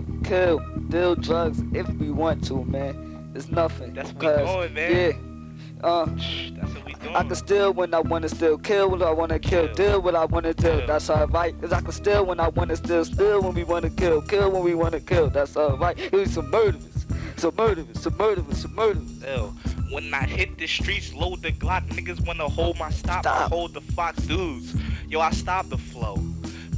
steal, kill, deal drugs if we want to, man. It's nothing. That's what we doing, man. Yeah. Uh, That's what we doing. I can steal when I wanna steal, kill when I wanna kill, Kill. deal when I wanna deal. Kill. That's alright. Cause I can steal when I wanna steal, steal when we wanna kill, kill when we wanna kill. That's alright. It was some murderers, some murderers, some murderers, some murderers. Ew. When I hit the streets, load the Glock, niggas wanna hold my stop, I Stop. hold the Fox dudes. Yo, I stop the flow.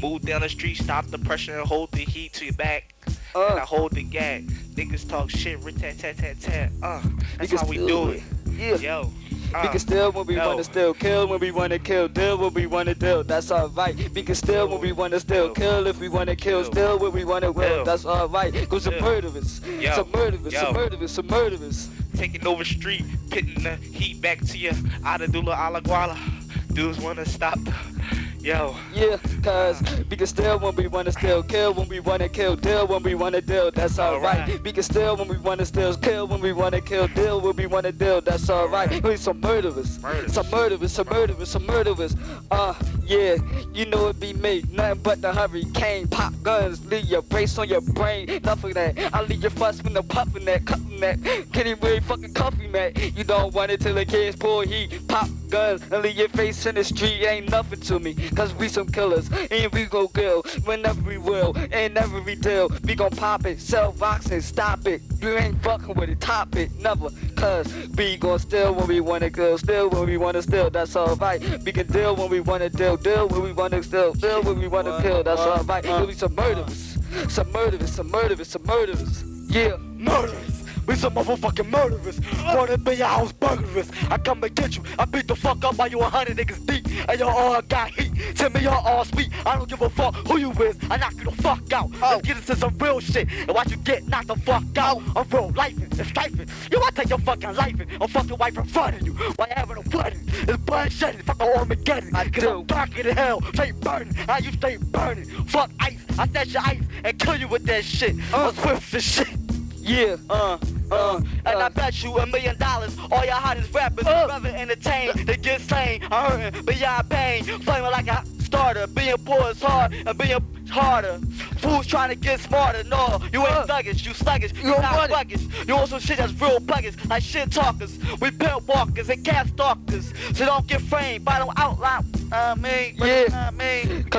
Move down the street, stop the pressure, and hold the heat to your back. And I Uh, hold the gag. Niggas talk shit, rit tat tat tat tat. Uh, that's can how we do it. it. yeah. Yo. We Uh, can steal when we yo. wanna steal, kill when we wanna kill, deal when we wanna deal. That's alright. We can steal when we wanna steal, kill if we wanna kill, steal when we wanna will. That's alright. Cause some murderers, some murderers, some murderers, some murderers. taking over street, pitting the heat back to you. Adadula Alaguala. Dudes wanna stop the. Yo. Yeah, cause we can steal when we wanna steal, kill when we wanna kill, deal when we wanna deal. That's alright. Alright. We can steal when we wanna steal, kill when we wanna kill, deal when we wanna deal. That's alright. We some murderers, Murderers. some murderers, some murderers, some murderers. Uh, yeah, you know it be me, nothing but the hurricane. Pop guns, leave your brace on your brain. Of that. I leave your fuss when the puffin' that, cuffin' Get him where he fucking coffee man. You don't want it till the kids pull heat. Pop guns and leave your face in the street. Ain't nothing to me. Cause we some killers. And we go kill whenever we will. And never we deal. We gon' pop it, sell and stop it. You ain't fucking with it, top it, never. Cause we gon' steal when we wanna kill, steal when we wanna steal, that's alright. We can deal when we wanna deal, deal when we wanna steal, deal when we wanna kill, that's alright. It be some murderers, some murderers, some murderers, some murderers. Yeah, Murderers! We some motherfucking murderers! Wanna be your house burglars! I come and get you! I beat the fuck up by you a hundred niggas deep! And you all got heat! Tell me your all sweet! I don't give a fuck who you is! I knock you the fuck out! Let's get into some real shit! And watch you get knocked the fuck out! I'm real life and! You wanna take your fucking life and I'm fucking wife in front of you! While you having a wedding! It's bloodshed! Fucking Armageddon! I Cause do. I'm darker than hell! Straight burning! How you stay burning? Fuck ice! I snatch your ice and kill you with that shit! Uh. I'm swift as shit! yeah, Uh, uh, and I uh. bet you a million dollars. All your hottest rappers Uh. rather entertain They get slain. I'm hurting beyond pain, flaming like a starter. Being poor is hard and being harder. Fools trying to get smarter. No, you ain't Uh. thuggish, you sluggish, you not want You want some shit that's real pluggish, like shit talkers. We pimp walkers and cat stalkers. So don't get framed by them outline. I mean, Yeah.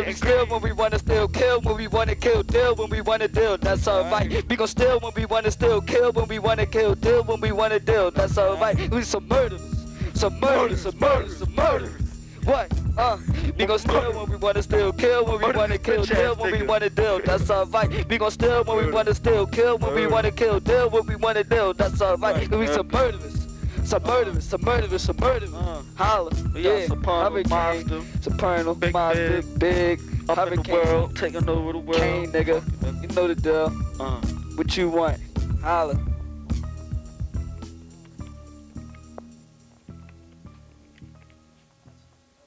Mean, steal when we wanna steal, kill when we wanna kill, deal when we wanna deal, that's alright. We gon' steal when we wanna steal, kill when we wanna kill, deal when we wanna deal, that's alright. We some murderers, some murderers, some murderers, some murderers. What? Uh, we gon' steal when we wanna steal, kill when we wanna kill, deal when we wanna deal, that's alright. We gon' steal when we wanna steal, kill when we wanna kill, deal when we wanna deal, that's alright. We some murderers, some murderers, some murderers, some murderers. Uh. Holla, yeah, hurricane, Monster, Soprano, Big Monster, Big, big, up in the hurricane, world, taking over the world. Kane, nigga. You know the deal. Uh. What you want? Holla.